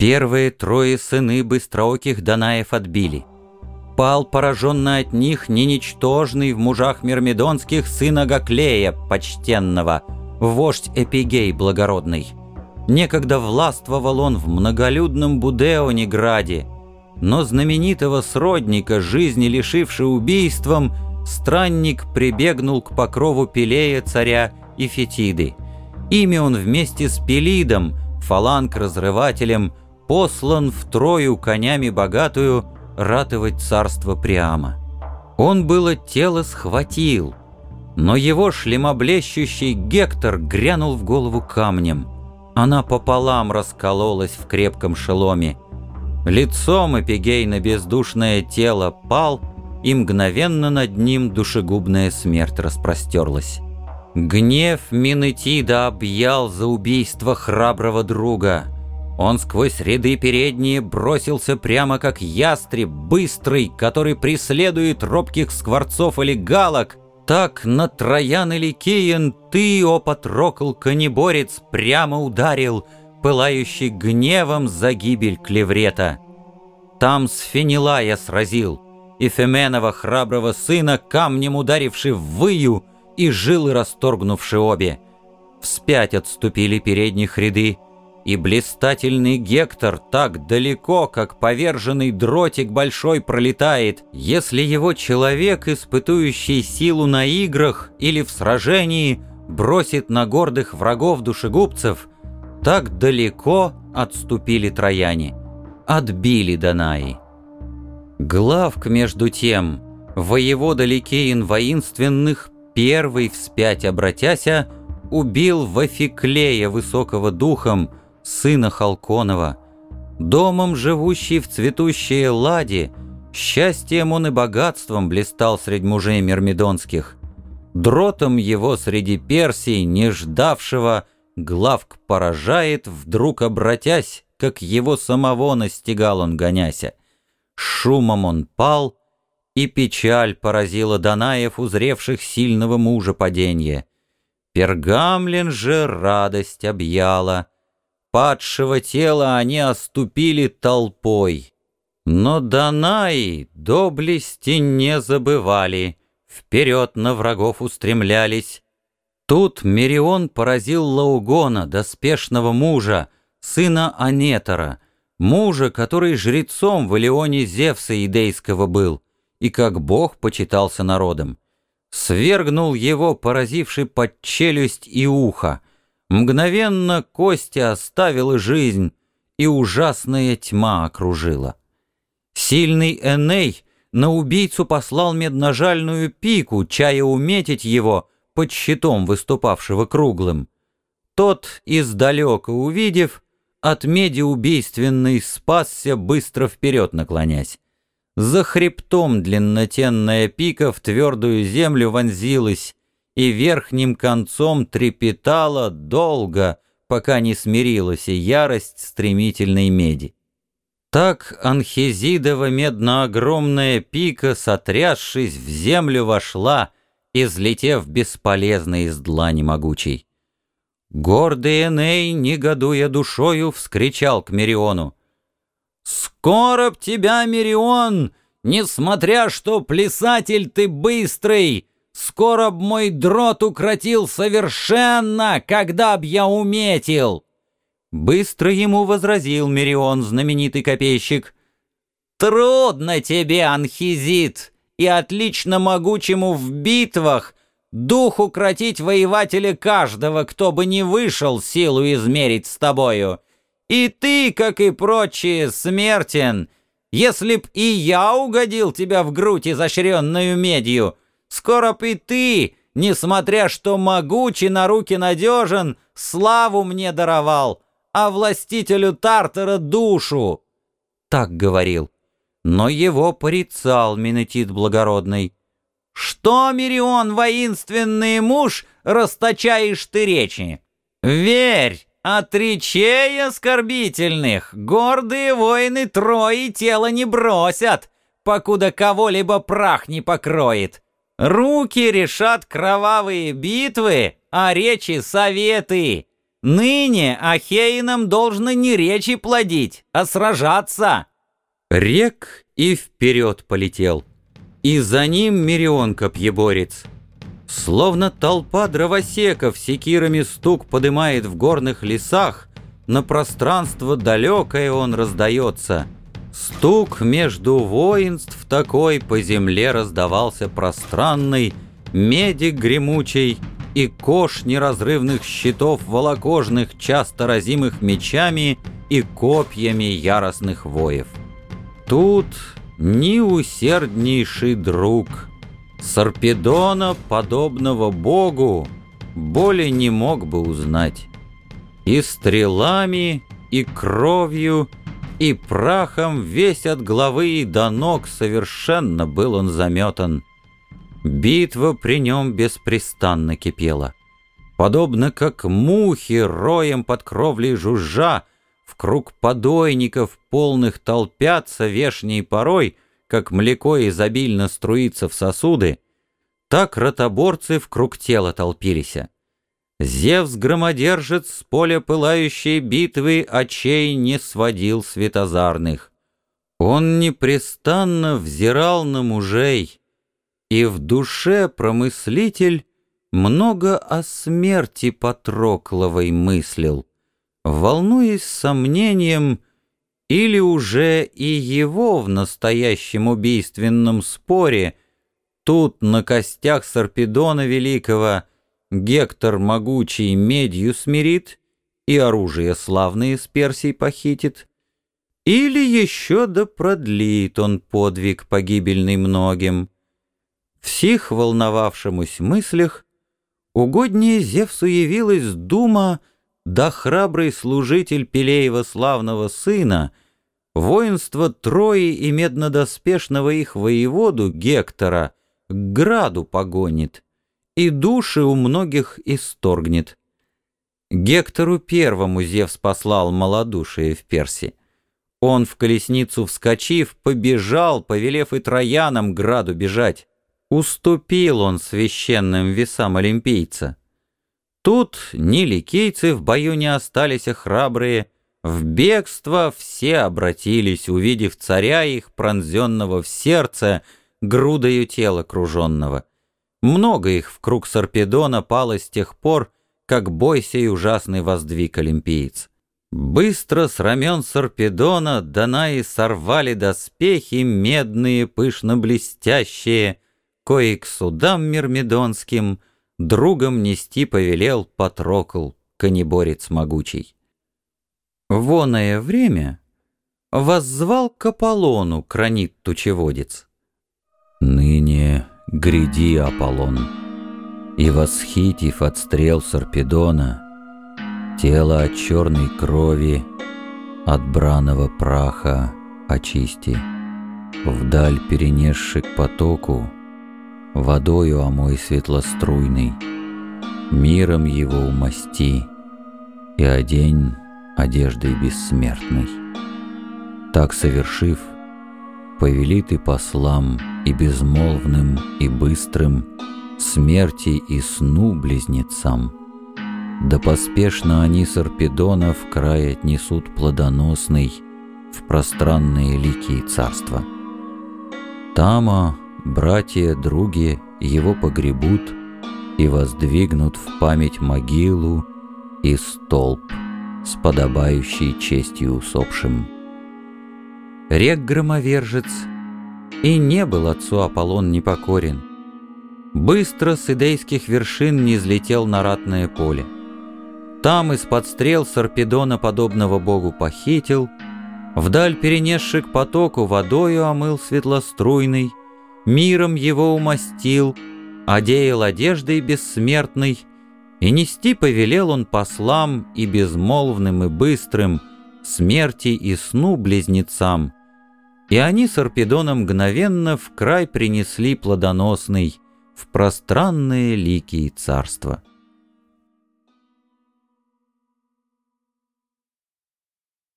Первые трое сыны быстрооких Данаев отбили. Пал пораженный от них не ничтожный в мужах мирмидонских сын Агаклея, почтенного, вождь Эпигей благородный. Некогда властвовал он в многолюдном Будеоне граде, но знаменитого сродника, жизни лишивший убийством, странник прибегнул к покрову Пелея царя и Фетиды. Ими он вместе с Пелидом, фаланг-разрывателем, послан втрою конями богатую ратовать царство Приама. Он было тело схватил, но его шлемоблещущий Гектор грянул в голову камнем. Она пополам раскололась в крепком шеломе. Лицом Эпигей на бездушное тело пал, и мгновенно над ним душегубная смерть распростерлась. Гнев Минетида объял за убийство храброго друга — он сквозь ряды передние бросился прямо как ястреб, быстрый, который преследует робких скворцов или галок. Так на Троян или Киен ты, о Патрокл, конеборец, прямо ударил, пылающий гневом за гибель клеврета. Там с Фенилая сразил, и Феменова храброго сына, камнем ударивший в выю, и жилы расторгнувши обе. Вспять отступили передних ряды, и блистательный Гектор так далеко, как поверженный дротик большой пролетает, если его человек, испытующий силу на играх или в сражении, бросит на гордых врагов душегубцев, так далеко отступили трояне, отбили Данаи. Главк, между тем, воевода Ликеин воинственных, первый вспять обратяся, убил Вафиклея высокого духом, сына Халконова, домом живущий в цветущей ладе, счастьем он и богатством блистал среди мужей мирмидонских, дротом его среди Персий, не ждавшего, главк поражает, вдруг обратясь, как его самого настигал он гоняся. Шумом он пал, и печаль поразила Данаев, узревших сильного мужа паденье. Пергамлен же радость объяла — падшего тела они оступили толпой. Но Данаи доблести не забывали, вперед на врагов устремлялись. Тут Мерион поразил Лаугона, доспешного мужа, сына Анетора, мужа, который жрецом в Илеоне Зевса Идейского был, и как бог почитался народом. Свергнул его, поразивший под челюсть и ухо, Мгновенно Костя оставила жизнь, и ужасная тьма окружила. Сильный Эней на убийцу послал медножальную пику, чая уметить его под щитом, выступавшего круглым. Тот, издалека увидев, от меди убийственной спасся, быстро вперед наклонясь. За хребтом длиннотенная пика в твердую землю вонзилась, и верхним концом трепетала долго, пока не смирилась и ярость стремительной меди. Так Анхизидова медно-огромная пика, сотрясшись в землю, вошла, излетев бесполезно из длани могучей. Гордый Эней, негодуя душою, вскричал к Мериону. «Скоро б тебя, Мерион, несмотря что плясатель ты быстрый, Скоро б мой дрот укротил совершенно, когда б я уметил!» Быстро ему возразил Мерион, знаменитый копейщик. «Трудно тебе, Анхизит, и отлично могучему в битвах дух укротить воевателя каждого, кто бы не вышел силу измерить с тобою. И ты, как и прочие, смертен. Если б и я угодил тебя в грудь изощренную медью, Скоро и ты, несмотря что могучий на руки надежен, славу мне даровал, а властителю Тартара душу. Так говорил. Но его порицал Менетит Благородный. «Что, Мирион, воинственный муж, расточаешь ты речи? Верь, от речей оскорбительных гордые воины Трои тело не бросят, покуда кого-либо прах не покроет. Руки решат кровавые битвы, а речи — советы. ныне Ахеинам должно не речи плодить, а сражаться!» Рек и вперед полетел, и за ним Мирион копьеборец. Словно толпа дровосеков секирами стук подымает в горных лесах, на пространство далекое он раздается. Стук между воинств такой по земле раздавался пространный, меди гремучей и кош неразрывных щитов волокожных, часто разимых мечами и копьями яростных воев. Тут ни усерднейший друг, Сарпедона, подобного богу, более не мог бы узнать. И стрелами, и кровью, и прахом весь от головы и до ног совершенно был он заметан. Битва при нем беспрестанно кипела. Подобно как мухи роем под кровлей жужжа, в круг подойников полных толпятся вешней порой, как млеко изобильно струится в сосуды, так ротоборцы в круг тела толпились. Зевс-громодержец с поля пылающей битвы очей не сводил светозарных. Он непрестанно взирал на мужей, и в душе промыслитель много о смерти Патрокловой мыслил, волнуясь сомнением, или уже и его в настоящем убийственном споре тут на костях Сарпедона Великого Гектор могучий медью смирит и оружие славное с Персий похитит, или еще да продлит он подвиг погибельный многим, в сих волновавшемусь мыслях угоднее Зевсу явилась дума, да храбрый служитель Пелеева славного сына, воинство Трои и меднодоспешного их воеводу Гектора к граду погонит и души у многих исторгнет. Гектору первому Зевс послал малодушие в Перси. Он в колесницу вскочив, побежал, повелев и троянам граду бежать. Уступил он священным весам олимпийца. Тут ни ликейцы в бою не остались а храбрые, в бегство все обратились, увидев царя их, пронзенного в сердце, грудою тела круженного. Много их в круг Сарпедона пало с тех пор, как бой сей ужасный воздвиг олимпиец. Быстро с рамен Сарпедона Данаи сорвали доспехи медные, пышно-блестящие, кои к судам мирмидонским другом нести повелел Патрокл, конеборец могучий. Воное время воззвал к Аполлону кранит тучеводец. «Ныне гряди, Аполлон, и восхитив от стрел Сарпедона, тело от черной крови, от браного праха очисти, вдаль перенесший к потоку, водою омой светлоструйный, миром его умасти и одень одеждой бессмертной. Так совершив, повели ты послам и безмолвным, и быстрым, смерти и сну близнецам. Да поспешно они Сарпедона в край отнесут плодоносный в пространные лики царства. Тама братья, други его погребут и воздвигнут в память могилу и столб с подобающей честью усопшим. Рек громовержец, и не был отцу Аполлон непокорен. Быстро с идейских вершин не взлетел на ратное поле. Там из-под стрел Сарпедона подобного богу похитил, вдаль перенесший к потоку водою омыл светлоструйный, миром его умастил, одеял одеждой бессмертной, и нести повелел он послам и безмолвным и быстрым смерти и сну близнецам, и они с Арпедоном мгновенно в край принесли плодоносный в пространные лики царства.